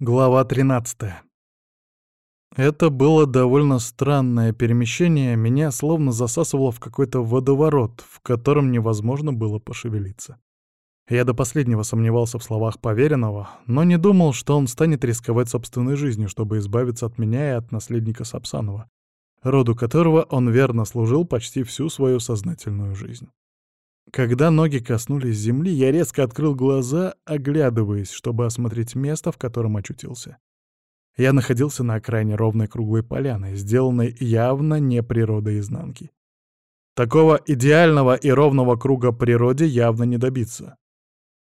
Глава 13. Это было довольно странное перемещение, меня словно засасывало в какой-то водоворот, в котором невозможно было пошевелиться. Я до последнего сомневался в словах поверенного, но не думал, что он станет рисковать собственной жизнью, чтобы избавиться от меня и от наследника Сапсанова, роду которого он верно служил почти всю свою сознательную жизнь. Когда ноги коснулись земли, я резко открыл глаза, оглядываясь, чтобы осмотреть место, в котором очутился. Я находился на окраине ровной круглой поляны, сделанной явно не природой изнанки. Такого идеального и ровного круга природе явно не добиться.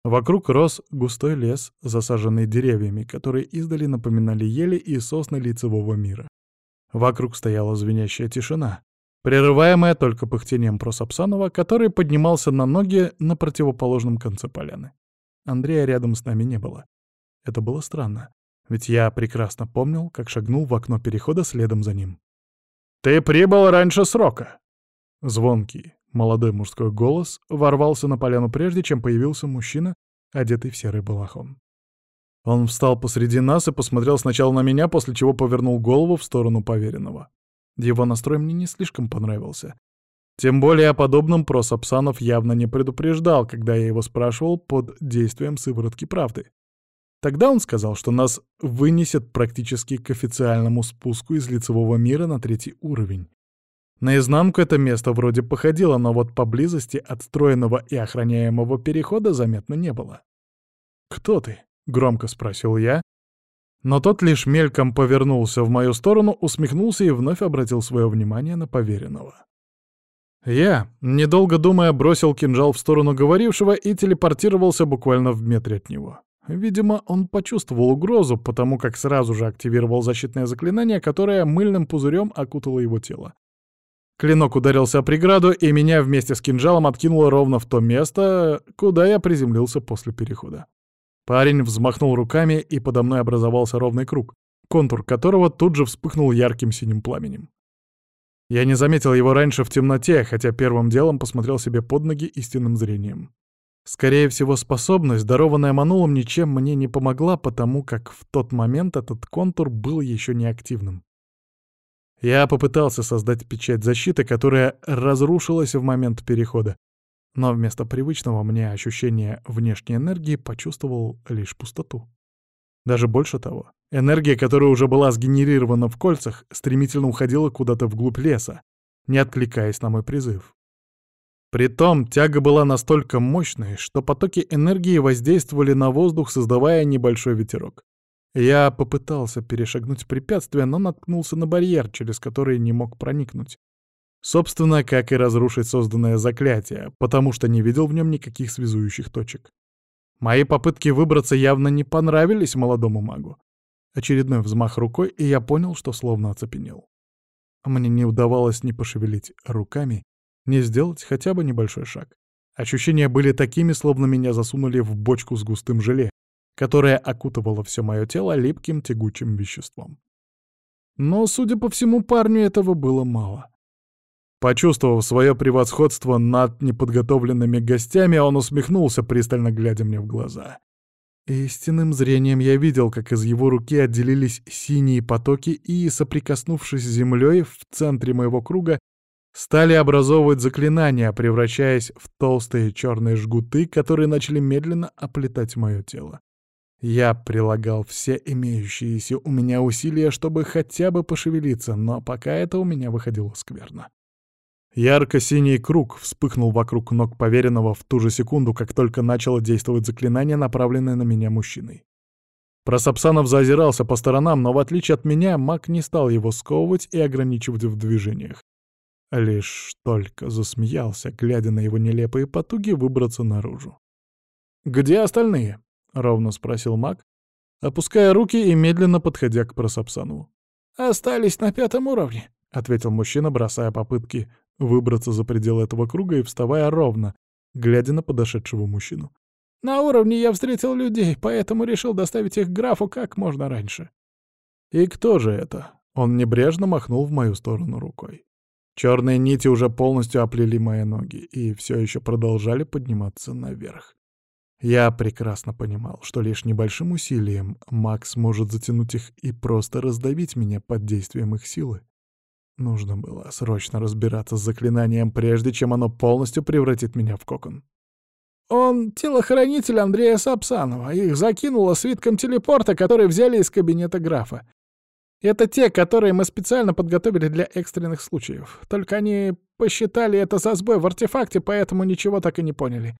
Вокруг рос густой лес, засаженный деревьями, которые издали напоминали ели и сосны лицевого мира. Вокруг стояла звенящая тишина, прерываемая только пыхтением Просапсанова, который поднимался на ноги на противоположном конце поляны. Андрея рядом с нами не было. Это было странно, ведь я прекрасно помнил, как шагнул в окно перехода следом за ним. «Ты прибыл раньше срока!» Звонкий, молодой мужской голос ворвался на поляну прежде, чем появился мужчина, одетый в серый балахон. Он встал посреди нас и посмотрел сначала на меня, после чего повернул голову в сторону поверенного. Его настрой мне не слишком понравился. Тем более о подобном Просапсанов явно не предупреждал, когда я его спрашивал под действием сыворотки правды. Тогда он сказал, что нас вынесет практически к официальному спуску из лицевого мира на третий уровень. Наизнанку это место вроде походило, но вот поблизости от строенного и охраняемого перехода заметно не было. «Кто ты?» — громко спросил я, но тот лишь мельком повернулся в мою сторону, усмехнулся и вновь обратил свое внимание на поверенного. Я, недолго думая, бросил кинжал в сторону говорившего и телепортировался буквально в метре от него. Видимо, он почувствовал угрозу, потому как сразу же активировал защитное заклинание, которое мыльным пузырем окутало его тело. Клинок ударился о преграду, и меня вместе с кинжалом откинуло ровно в то место, куда я приземлился после перехода. Парень взмахнул руками, и подо мной образовался ровный круг, контур которого тут же вспыхнул ярким синим пламенем. Я не заметил его раньше в темноте, хотя первым делом посмотрел себе под ноги истинным зрением. Скорее всего, способность, дарованная Манулом, ничем мне не помогла, потому как в тот момент этот контур был еще не активным. Я попытался создать печать защиты, которая разрушилась в момент перехода, но вместо привычного мне ощущения внешней энергии почувствовал лишь пустоту. Даже больше того, энергия, которая уже была сгенерирована в кольцах, стремительно уходила куда-то вглубь леса, не откликаясь на мой призыв. Притом тяга была настолько мощной, что потоки энергии воздействовали на воздух, создавая небольшой ветерок. Я попытался перешагнуть препятствие, но наткнулся на барьер, через который не мог проникнуть. Собственно, как и разрушить созданное заклятие, потому что не видел в нем никаких связующих точек. Мои попытки выбраться явно не понравились молодому магу. Очередной взмах рукой, и я понял, что словно оцепенел. Мне не удавалось ни пошевелить руками, ни сделать хотя бы небольшой шаг. Ощущения были такими, словно меня засунули в бочку с густым желе, которое окутывало все мое тело липким тягучим веществом. Но, судя по всему, парню этого было мало. Почувствовав свое превосходство над неподготовленными гостями, он усмехнулся, пристально глядя мне в глаза. Истинным зрением я видел, как из его руки отделились синие потоки и, соприкоснувшись с землей в центре моего круга, стали образовывать заклинания, превращаясь в толстые черные жгуты, которые начали медленно оплетать мое тело. Я прилагал все имеющиеся у меня усилия, чтобы хотя бы пошевелиться, но пока это у меня выходило скверно. Ярко-синий круг вспыхнул вокруг ног поверенного в ту же секунду, как только начало действовать заклинание, направленное на меня мужчиной. Просапсанов зазирался по сторонам, но в отличие от меня, маг не стал его сковывать и ограничивать в движениях. Лишь только засмеялся, глядя на его нелепые потуги выбраться наружу. «Где остальные?» — ровно спросил маг, опуская руки и медленно подходя к Просапсанову. «Остались на пятом уровне», — ответил мужчина, бросая попытки выбраться за пределы этого круга и вставая ровно, глядя на подошедшего мужчину. «На уровне я встретил людей, поэтому решил доставить их графу как можно раньше». «И кто же это?» Он небрежно махнул в мою сторону рукой. Черные нити уже полностью оплели мои ноги и все еще продолжали подниматься наверх. Я прекрасно понимал, что лишь небольшим усилием Макс может затянуть их и просто раздавить меня под действием их силы. Нужно было срочно разбираться с заклинанием, прежде чем оно полностью превратит меня в кокон. «Он телохранитель Андрея Сапсанова. Их закинуло свитком телепорта, который взяли из кабинета графа. Это те, которые мы специально подготовили для экстренных случаев. Только они посчитали это за сбой в артефакте, поэтому ничего так и не поняли.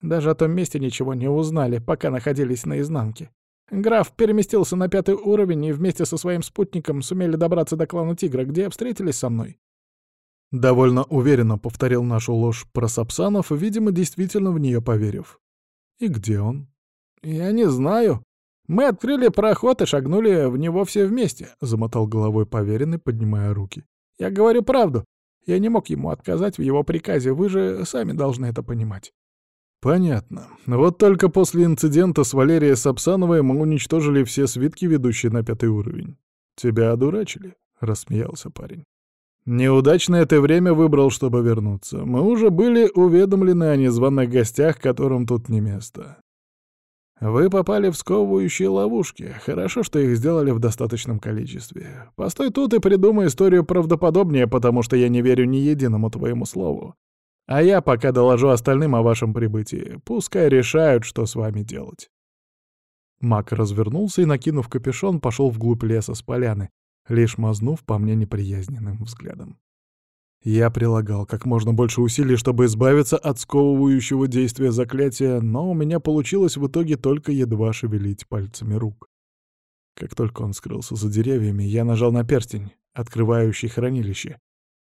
Даже о том месте ничего не узнали, пока находились на изнанке. Граф переместился на пятый уровень и вместе со своим спутником сумели добраться до клана Тигра, где встретились со мной. Довольно уверенно повторил нашу ложь про Сапсанов, видимо, действительно в нее поверив. И где он? Я не знаю. Мы открыли проход и шагнули в него все вместе, замотал головой поверенный, поднимая руки. Я говорю правду. Я не мог ему отказать в его приказе, вы же сами должны это понимать. Понятно. Вот только после инцидента с Валерией Сапсановой мы уничтожили все свитки, ведущие на пятый уровень. Тебя одурачили, рассмеялся парень. Неудачное ты время выбрал, чтобы вернуться. Мы уже были уведомлены о незваных гостях, которым тут не место. Вы попали в сковывающие ловушки. Хорошо, что их сделали в достаточном количестве. Постой тут и придумай историю правдоподобнее, потому что я не верю ни единому твоему слову. А я пока доложу остальным о вашем прибытии. Пускай решают, что с вами делать». Мак развернулся и, накинув капюшон, пошел вглубь леса с поляны, лишь мазнув по мне неприязненным взглядом. Я прилагал как можно больше усилий, чтобы избавиться от сковывающего действия заклятия, но у меня получилось в итоге только едва шевелить пальцами рук. Как только он скрылся за деревьями, я нажал на перстень, открывающий хранилище,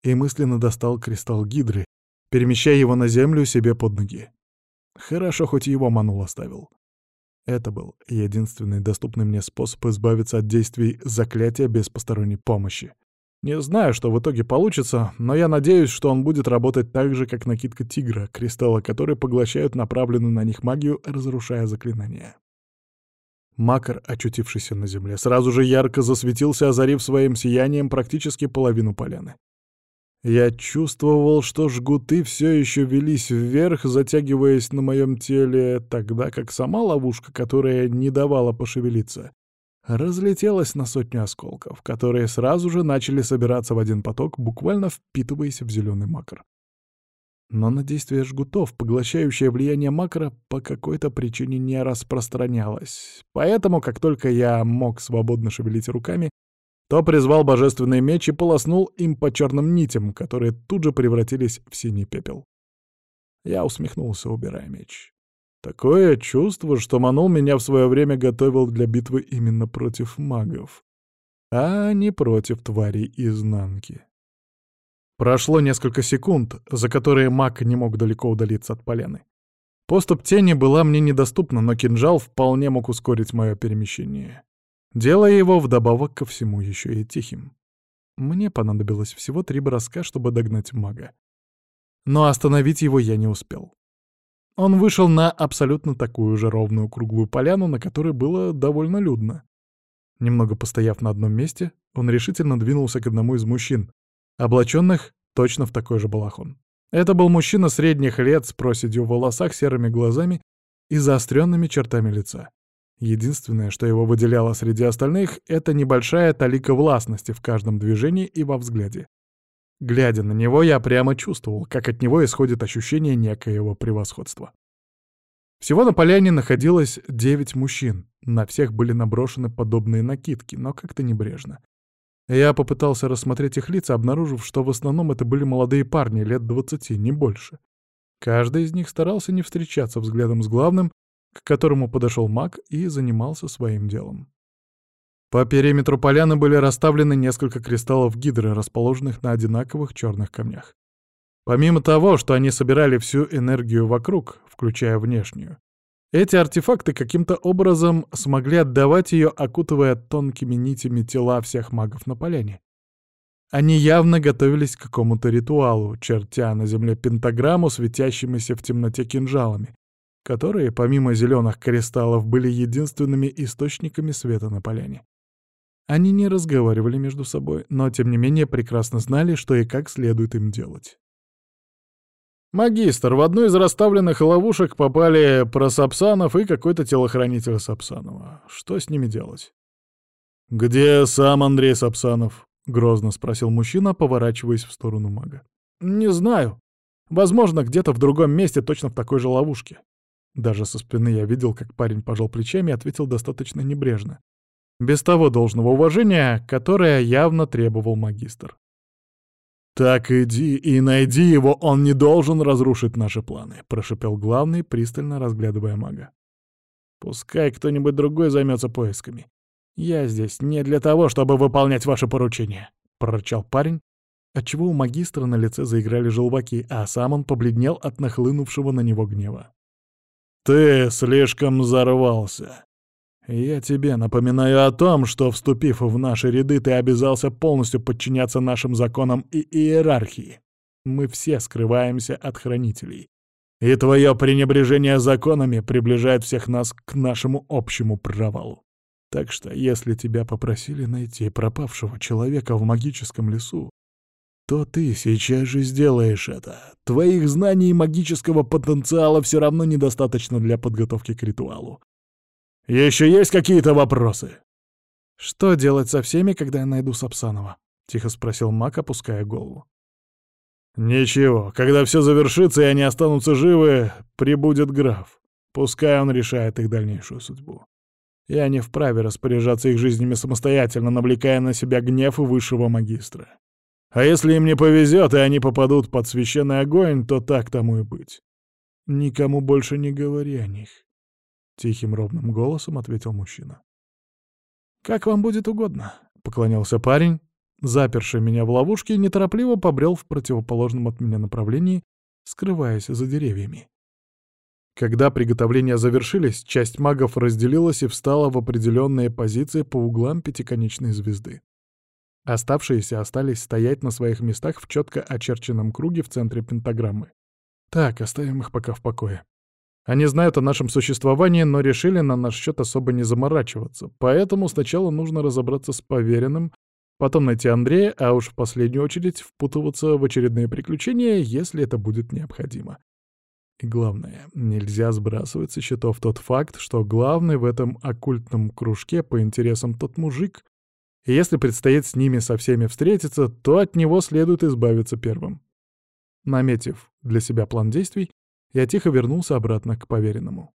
и мысленно достал кристалл гидры, перемещая его на землю себе под ноги. Хорошо, хоть его манул оставил. Это был единственный доступный мне способ избавиться от действий заклятия без посторонней помощи. Не знаю, что в итоге получится, но я надеюсь, что он будет работать так же, как накидка тигра, кристаллы которые поглощают направленную на них магию, разрушая заклинания. Макар, очутившийся на земле, сразу же ярко засветился, озарив своим сиянием практически половину поляны. Я чувствовал, что жгуты все еще велись вверх, затягиваясь на моем теле, тогда как сама ловушка, которая не давала пошевелиться, разлетелась на сотню осколков, которые сразу же начали собираться в один поток, буквально впитываясь в зеленый макар. Но на действие жгутов, поглощающее влияние макара, по какой-то причине не распространялось. Поэтому, как только я мог свободно шевелить руками, то призвал божественный меч и полоснул им по черным нитям, которые тут же превратились в синий пепел. Я усмехнулся, убирая меч. Такое чувство, что Манул меня в свое время готовил для битвы именно против магов, а не против тварей изнанки. Прошло несколько секунд, за которые маг не мог далеко удалиться от поляны. Поступ тени была мне недоступна, но кинжал вполне мог ускорить мое перемещение делая его вдобавок ко всему еще и тихим. Мне понадобилось всего три броска, чтобы догнать мага. Но остановить его я не успел. Он вышел на абсолютно такую же ровную круглую поляну, на которой было довольно людно. Немного постояв на одном месте, он решительно двинулся к одному из мужчин, облаченных точно в такой же балахон. Это был мужчина средних лет с проседью в волосах, серыми глазами и заостренными чертами лица. Единственное, что его выделяло среди остальных, это небольшая талика властности в каждом движении и во взгляде. Глядя на него, я прямо чувствовал, как от него исходит ощущение некоего превосходства. Всего на поляне находилось девять мужчин. На всех были наброшены подобные накидки, но как-то небрежно. Я попытался рассмотреть их лица, обнаружив, что в основном это были молодые парни, лет двадцати, не больше. Каждый из них старался не встречаться взглядом с главным, к которому подошел маг и занимался своим делом. По периметру поляны были расставлены несколько кристаллов гидры, расположенных на одинаковых черных камнях. Помимо того, что они собирали всю энергию вокруг, включая внешнюю, эти артефакты каким-то образом смогли отдавать ее, окутывая тонкими нитями тела всех магов на поляне. Они явно готовились к какому-то ритуалу, чертя на земле пентаграмму, светящимися в темноте кинжалами, которые, помимо зеленых кристаллов, были единственными источниками света на поляне. Они не разговаривали между собой, но тем не менее прекрасно знали, что и как следует им делать. «Магистр, в одну из расставленных ловушек попали Просапсанов и какой-то телохранитель Сапсанова. Что с ними делать?» «Где сам Андрей Сапсанов?» — грозно спросил мужчина, поворачиваясь в сторону мага. «Не знаю. Возможно, где-то в другом месте, точно в такой же ловушке». Даже со спины я видел, как парень пожал плечами и ответил достаточно небрежно. Без того должного уважения, которое явно требовал магистр. «Так иди и найди его, он не должен разрушить наши планы», — прошепел главный, пристально разглядывая мага. «Пускай кто-нибудь другой займется поисками. Я здесь не для того, чтобы выполнять ваши поручения», — прорычал парень, отчего у магистра на лице заиграли желваки, а сам он побледнел от нахлынувшего на него гнева. «Ты слишком взорвался. Я тебе напоминаю о том, что, вступив в наши ряды, ты обязался полностью подчиняться нашим законам и иерархии. Мы все скрываемся от хранителей. И твое пренебрежение законами приближает всех нас к нашему общему провалу. Так что, если тебя попросили найти пропавшего человека в магическом лесу, то ты сейчас же сделаешь это. Твоих знаний и магического потенциала все равно недостаточно для подготовки к ритуалу. Еще есть какие-то вопросы?» «Что делать со всеми, когда я найду Сапсанова?» — тихо спросил Мак, опуская голову. «Ничего, когда все завершится и они останутся живы, прибудет граф. Пускай он решает их дальнейшую судьбу. Я не вправе распоряжаться их жизнями самостоятельно, навлекая на себя гнев высшего магистра. А если им не повезет, и они попадут под священный огонь, то так тому и быть. Никому больше не говори о них. Тихим ровным голосом ответил мужчина. «Как вам будет угодно», — поклонился парень, заперший меня в ловушке, неторопливо побрел в противоположном от меня направлении, скрываясь за деревьями. Когда приготовления завершились, часть магов разделилась и встала в определенные позиции по углам пятиконечной звезды. Оставшиеся остались стоять на своих местах в четко очерченном круге в центре пентаграммы. Так, оставим их пока в покое. Они знают о нашем существовании, но решили на наш счет особо не заморачиваться, поэтому сначала нужно разобраться с поверенным, потом найти Андрея, а уж в последнюю очередь впутываться в очередные приключения, если это будет необходимо. И главное, нельзя сбрасывать со счетов тот факт, что главный в этом оккультном кружке по интересам тот мужик, и если предстоит с ними со всеми встретиться, то от него следует избавиться первым. Наметив для себя план действий, я тихо вернулся обратно к поверенному.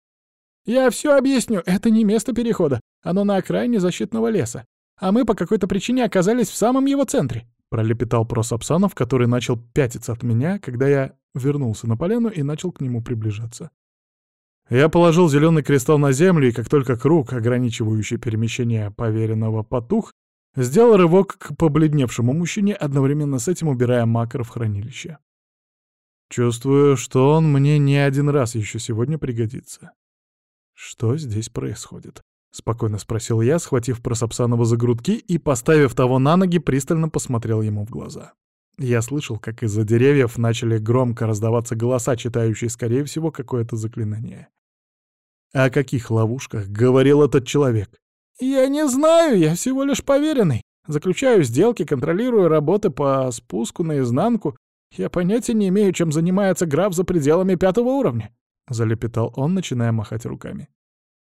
«Я все объясню, это не место перехода, оно на окраине защитного леса, а мы по какой-то причине оказались в самом его центре», пролепетал Просапсанов, который начал пятиться от меня, когда я вернулся на поляну и начал к нему приближаться. Я положил зеленый кристалл на землю, и как только круг, ограничивающий перемещение поверенного, потух, сделал рывок к побледневшему мужчине, одновременно с этим убирая макро в хранилище. Чувствую, что он мне не один раз еще сегодня пригодится. Что здесь происходит? Спокойно спросил я, схватив Просапсанова за грудки и, поставив того на ноги, пристально посмотрел ему в глаза. Я слышал, как из-за деревьев начали громко раздаваться голоса, читающие, скорее всего, какое-то заклинание. О каких ловушках говорил этот человек? «Я не знаю, я всего лишь поверенный. Заключаю сделки, контролирую работы по спуску наизнанку, «Я понятия не имею, чем занимается граф за пределами пятого уровня», — залепетал он, начиная махать руками.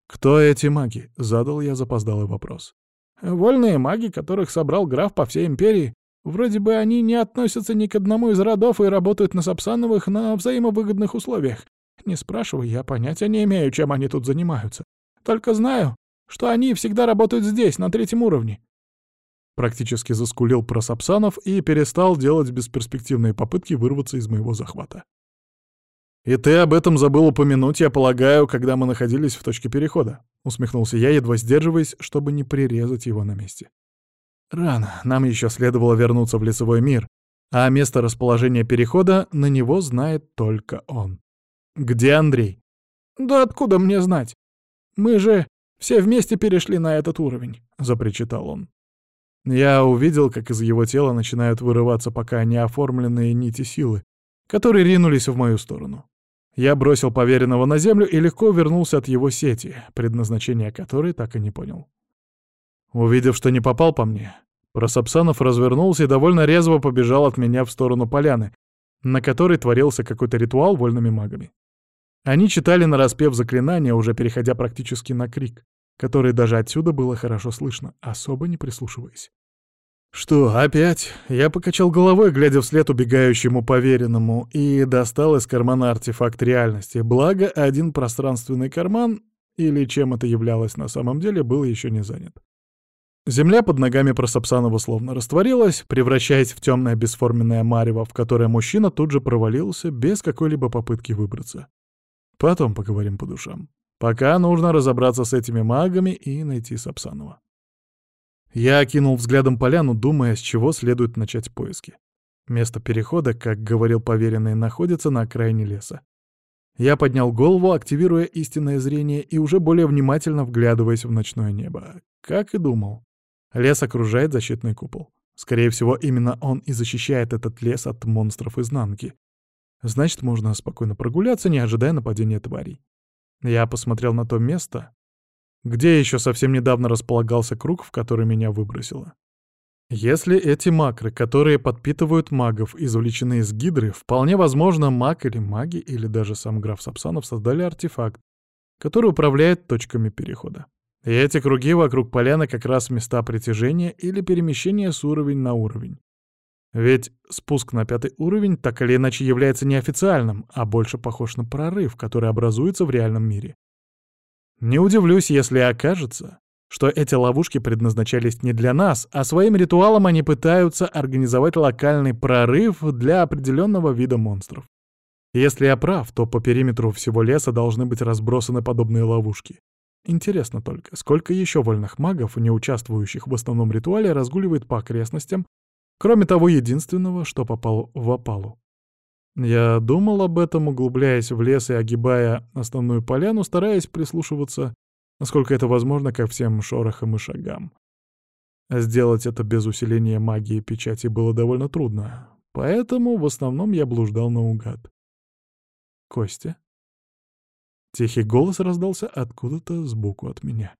«Кто эти маги?» — задал я запоздалый вопрос. «Вольные маги, которых собрал граф по всей империи. Вроде бы они не относятся ни к одному из родов и работают на Сапсановых на взаимовыгодных условиях. Не спрашивай, я понятия не имею, чем они тут занимаются. Только знаю, что они всегда работают здесь, на третьем уровне. Практически заскулил про Сапсанов и перестал делать бесперспективные попытки вырваться из моего захвата. «И ты об этом забыл упомянуть, я полагаю, когда мы находились в точке перехода», — усмехнулся я, едва сдерживаясь, чтобы не прирезать его на месте. «Рано, нам еще следовало вернуться в лицевой мир, а место расположения перехода на него знает только он. Где Андрей?» «Да откуда мне знать? Мы же все вместе перешли на этот уровень», — запричитал он. Я увидел, как из его тела начинают вырываться пока не оформленные нити силы, которые ринулись в мою сторону. Я бросил поверенного на землю и легко вернулся от его сети, предназначение которой так и не понял. Увидев, что не попал по мне, Просапсанов развернулся и довольно резво побежал от меня в сторону поляны, на которой творился какой-то ритуал вольными магами. Они читали нараспев заклинания, уже переходя практически на крик, который даже отсюда было хорошо слышно, особо не прислушиваясь. «Что, опять?» Я покачал головой, глядя вслед убегающему поверенному, и достал из кармана артефакт реальности. Благо, один пространственный карман, или чем это являлось на самом деле, был еще не занят. Земля под ногами Просапсанова словно растворилась, превращаясь в темное бесформенное марево, в которое мужчина тут же провалился без какой-либо попытки выбраться. Потом поговорим по душам. Пока нужно разобраться с этими магами и найти Сапсанова. Я окинул взглядом поляну, думая, с чего следует начать поиски. Место перехода, как говорил поверенный, находится на окраине леса. Я поднял голову, активируя истинное зрение и уже более внимательно вглядываясь в ночное небо. Как и думал. Лес окружает защитный купол. Скорее всего, именно он и защищает этот лес от монстров изнанки. Значит, можно спокойно прогуляться, не ожидая нападения тварей. Я посмотрел на то место, где еще совсем недавно располагался круг, в который меня выбросило. Если эти макры, которые подпитывают магов, извлечены из гидры, вполне возможно, маг или маги, или даже сам граф Сапсанов создали артефакт, который управляет точками перехода. И эти круги вокруг поляны как раз места притяжения или перемещения с уровень на уровень. Ведь спуск на пятый уровень так или иначе является неофициальным, а больше похож на прорыв, который образуется в реальном мире. Не удивлюсь, если окажется, что эти ловушки предназначались не для нас, а своим ритуалом они пытаются организовать локальный прорыв для определенного вида монстров. Если я прав, то по периметру всего леса должны быть разбросаны подобные ловушки. Интересно только, сколько еще вольных магов, не участвующих в основном ритуале, разгуливает по окрестностям, кроме того единственного, что попал в опалу. Я думал об этом, углубляясь в лес и огибая основную поляну, стараясь прислушиваться, насколько это возможно, ко всем шорохам и шагам. Сделать это без усиления магии печати было довольно трудно, поэтому в основном я блуждал наугад. «Костя?» Тихий голос раздался откуда-то сбоку от меня.